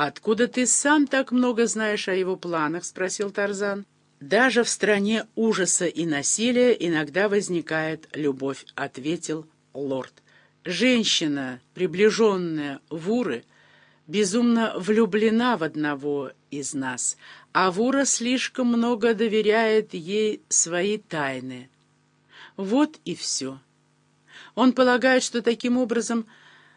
«Откуда ты сам так много знаешь о его планах?» — спросил Тарзан. «Даже в стране ужаса и насилия иногда возникает любовь», — ответил лорд. «Женщина, приближенная Вуры, безумно влюблена в одного из нас, а Вура слишком много доверяет ей свои тайны. Вот и все. Он полагает, что таким образом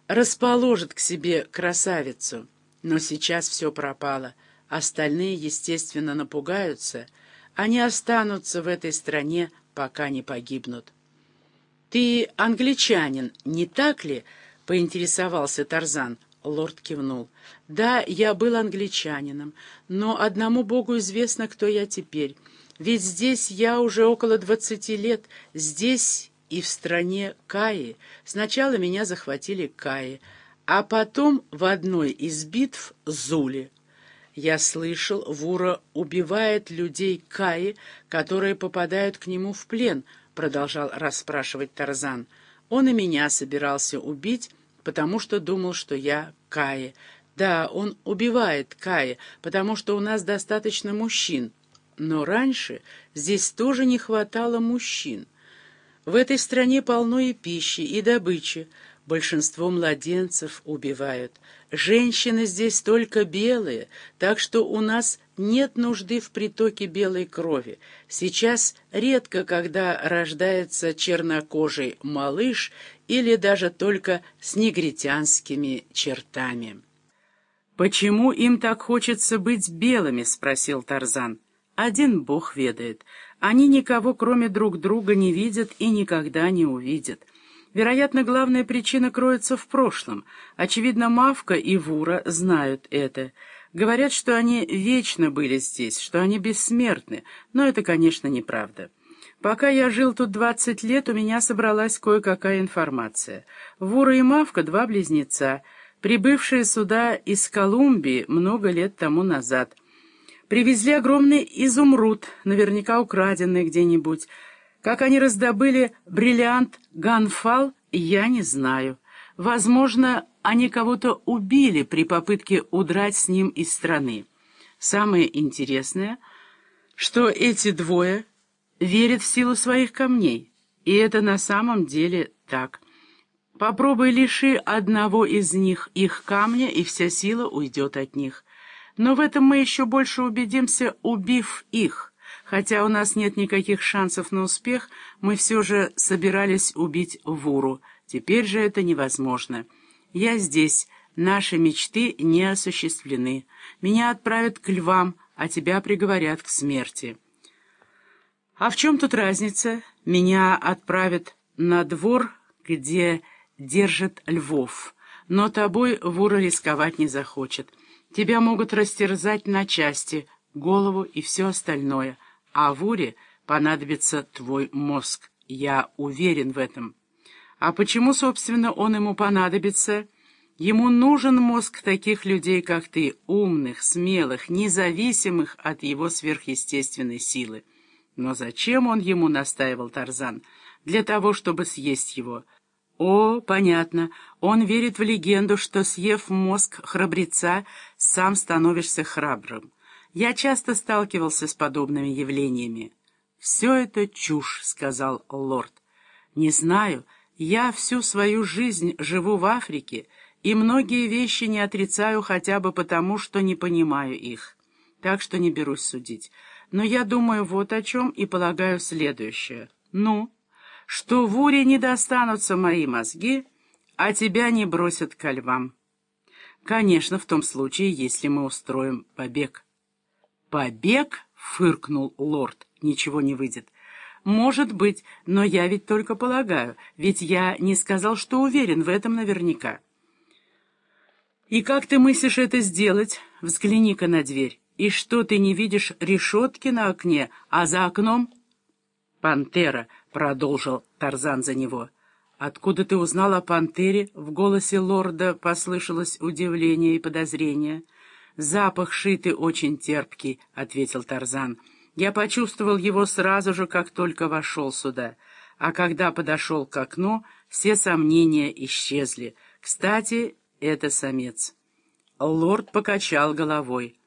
расположит к себе красавицу, но сейчас все пропало. Остальные, естественно, напугаются. Они останутся в этой стране, пока не погибнут. «Ты англичанин, не так ли?» — поинтересовался Тарзан. Лорд кивнул. «Да, я был англичанином, но одному Богу известно, кто я теперь. Ведь здесь я уже около двадцати лет, здесь и в стране Каи. Сначала меня захватили Каи, а потом в одной из битв Зули. Я слышал, Вура убивает людей Каи, которые попадают к нему в плен —— продолжал расспрашивать Тарзан. «Он и меня собирался убить, потому что думал, что я Каи. Да, он убивает Каи, потому что у нас достаточно мужчин. Но раньше здесь тоже не хватало мужчин. В этой стране полно и пищи, и добычи. Большинство младенцев убивают. Женщины здесь только белые, так что у нас нет нужды в притоке белой крови. Сейчас редко, когда рождается чернокожий малыш или даже только с негритянскими чертами. «Почему им так хочется быть белыми?» — спросил Тарзан. «Один бог ведает. Они никого, кроме друг друга, не видят и никогда не увидят». Вероятно, главная причина кроется в прошлом. Очевидно, Мавка и Вура знают это. Говорят, что они вечно были здесь, что они бессмертны, но это, конечно, неправда. Пока я жил тут 20 лет, у меня собралась кое-какая информация. Вура и Мавка — два близнеца, прибывшие сюда из Колумбии много лет тому назад. Привезли огромный изумруд, наверняка украденный где-нибудь, как они раздобыли бриллиант Ганфал, я не знаю. Возможно, они кого-то убили при попытке удрать с ним из страны. Самое интересное, что эти двое верят в силу своих камней, и это на самом деле так. Попробуй лиши одного из них их камня, и вся сила уйдет от них. Но в этом мы еще больше убедимся, убив их. Хотя у нас нет никаких шансов на успех, мы все же собирались убить Вуру. Теперь же это невозможно. Я здесь. Наши мечты не осуществлены. Меня отправят к львам, а тебя приговорят к смерти. А в чем тут разница? Меня отправят на двор, где держат львов. Но тобой Вура рисковать не захочет. Тебя могут растерзать на части, голову и все остальное — а Вуре понадобится твой мозг. Я уверен в этом. А почему, собственно, он ему понадобится? Ему нужен мозг таких людей, как ты, умных, смелых, независимых от его сверхъестественной силы. Но зачем он ему, настаивал Тарзан? Для того, чтобы съесть его. О, понятно, он верит в легенду, что, съев мозг храбреца, сам становишься храбрым. Я часто сталкивался с подобными явлениями. «Все это чушь», — сказал лорд. «Не знаю, я всю свою жизнь живу в Африке, и многие вещи не отрицаю хотя бы потому, что не понимаю их. Так что не берусь судить. Но я думаю вот о чем и полагаю следующее. Ну, что в Уре не достанутся мои мозги, а тебя не бросят ко львам. Конечно, в том случае, если мы устроим побег». «Побег?» — фыркнул лорд. «Ничего не выйдет». «Может быть, но я ведь только полагаю, ведь я не сказал, что уверен в этом наверняка». «И как ты мыслишь это сделать? Взгляни-ка на дверь. И что, ты не видишь решетки на окне, а за окном...» «Пантера», — продолжил Тарзан за него. «Откуда ты узнал о пантере?» В голосе лорда послышалось удивление и подозрение. «Запах шиты очень терпкий», — ответил Тарзан. «Я почувствовал его сразу же, как только вошел сюда. А когда подошел к окну, все сомнения исчезли. Кстати, это самец». Лорд покачал головой.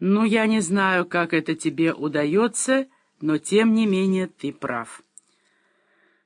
«Ну, я не знаю, как это тебе удается, но тем не менее ты прав».